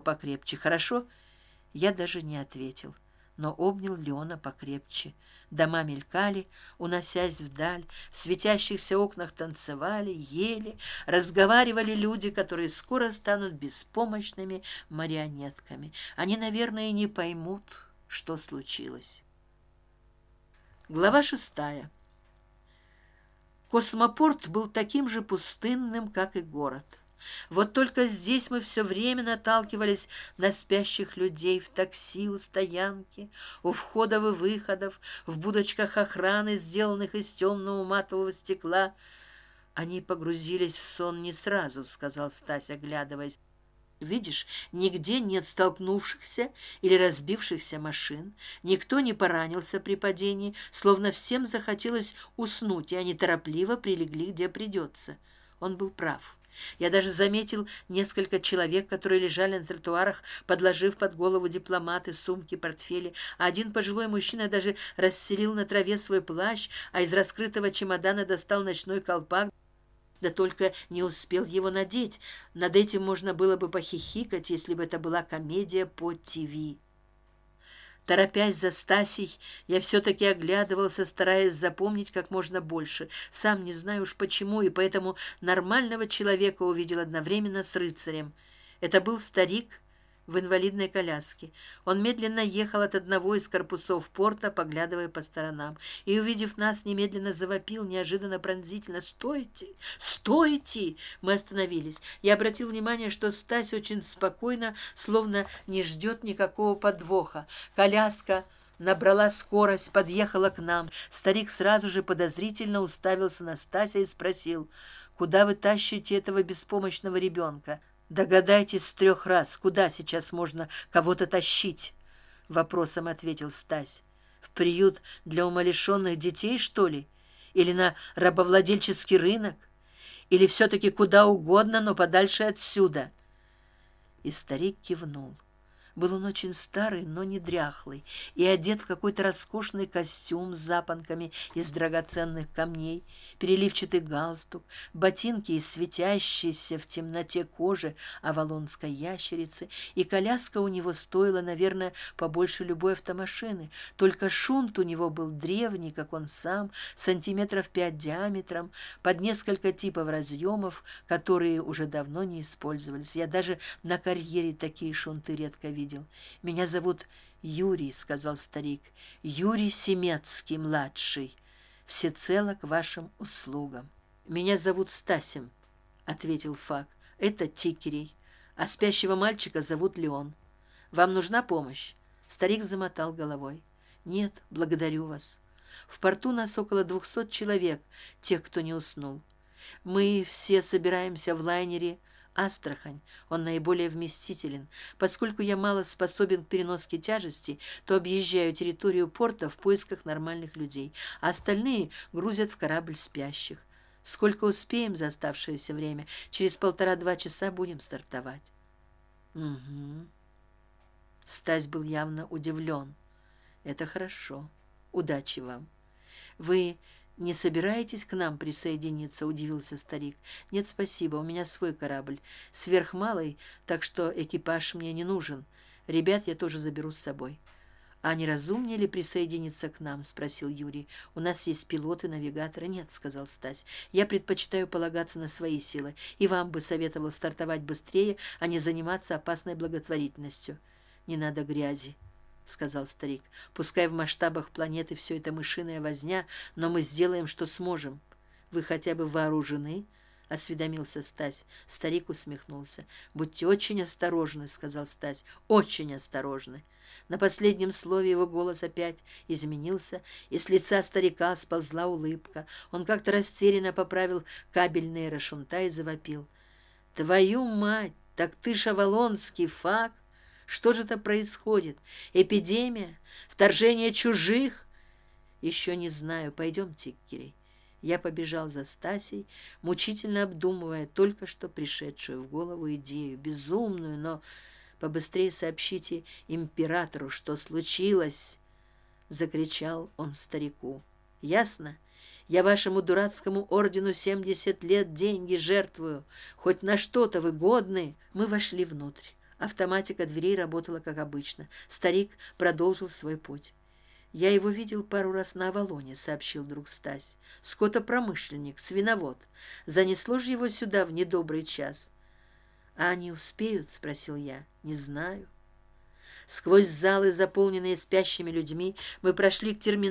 покрепче. Хорошо? Я даже не ответил но обнял леона покрепче. Дома мелькали уносясь вдаль в светящихся окнах танцевали ели разговаривали люди которые скоро станут беспомощными марионетками. Они наверное не поймут что случилось. Глава шестая. Космопорт был таким же пустынным как и город вот только здесь мы все время наталкивались на спящих людей в такси у стоянки у входов и выходов в будочках охраны сделанных из темного матового стекла. Они погрузились в сон не сразу сказал стась оглядываясь. Видишь нигде нет столкнувшихся или разбившихся машин никто не поранился при падении словно всем захотелось уснуть и они торопливо прилегли где придется он был прав я даже заметил несколько человек которые лежали на тротуарах подложив под голову дипломаты сумки портфели. А один пожилой мужчина даже расселил на траве свой плащ а из раскрытого чемодана достал ночной колпак. Да только не успел его надеть. Над этим можно было бы похихикать если бы это была комедия по тв торопясь за стасей я все таки оглядывался стараясь запомнить как можно больше. Сам не знаю уж почему и поэтому нормального человека увидел одновременно с рыцарем. Это был старик в инвалидной коляске. Он медленно ехал от одного из корпусов порта поглядывая по сторонам и увидев нас немедленно завопил неожиданно пронзительно. Стойте! Стойте! Мы остановились. Я обратил внимание что стась очень спокойно словно не ждет никакого подвоха. Коляска набрала скорость подъехала к нам. Старик сразу же подозрительно уставился на стася и спросил куда вы тащите этого беспомощного ребенка догадайтесь с трех раз куда сейчас можно кого то тащить? Вопросом ответил стась. В приют для умалишенных детей что ли? Или на рабовладельческий рынок? Или все таки куда угодно но подальше отсюда? И старик кивнул был он очень старый но не дряхлый и одет в какой то роскошный костюм с запонками из драгоценных камней переливчатый галстук ботинки из светящейся в темноте кожи авалонской ящерицы и коляска у него стоила наверное побольше любой автомашины. Только шунт у него был древний как он сам сантиметров пять диаметром под несколько типов разъемов которые уже давно не использовались. Я даже на карьере такие шунты редко видел видел. Меня зовут юрий сказал старик. Юрий семецкий младший. Всецело к вашим услугам меня зовут стасем ответил фак. Это тикерей. А спящего мальчика зовут леон. Вам нужна помощь? Старик замотал головой. Нет благодарю вас. В порту нас около двухсот человек тех кто не уснул. Мы все собираемся в лайнере астрахань. Он наиболее вместителен. Поскольку я мало способен к переноске тяжести то объезжаю территорию порта в поисках нормальных людей а остальные грузят в корабль спящих. Сколько успеем за оставшееся время? Через полтора два часа будем стартовать. Угу. стась был явно удивлен. Это хорошо. Удачи вам. Вы не собираетесь к нам присоединиться удивился старик. Нет спасибо у меня свой корабль сверхмалый так что экипаж мне не нужен. Ребят я тоже заберу с собой а не разумнее ли присоединиться к нам спросил юрий. У нас есть пилоты навигаторы нет сказал стась. Я предпочитаю полагаться на свои силы и вам бы советовал стартовать быстрее а не заниматься опасной благотворительностью не надо грязи сказал старик. Пускай в масштабах планеты все это мышиная возня но мы сделаем что сможем. Вы хотя бы вооружены? Осведомился стась. Старик усмехнулся. Будьте очень осторожны сказал стась. Очень осторожны. На последнем слове его голос опять изменился и с лица старика сползла улыбка. Он как то растерянно поправил кабельные расшунта и завопил. Твою мать! Так ты шавалонский факт что же это происходит? Эпидемия? Вторжение чужих? Еще не знаю. Пойдемте кирей. Я побежал за стасей мучительно обдумывая только что пришедшую в голову идею безумную но побыстрее сообщите императору что случилось закричал он старику. Ясно? Я вашему дурацкому ордену семьдесят лет деньги жертвую. Хоть на что то вы мы вошли внутрь автоматика дверей работала как обычно. Старик продолжил свой путь. Я его видел пару раз на авалоне сообщил друг стась. Скотопромышленник свиновод. Занесло же его сюда в недобрый час а они успеют спросил я. Не знаю сквозь залы заполненные спящими людьми мы прошли к терминалу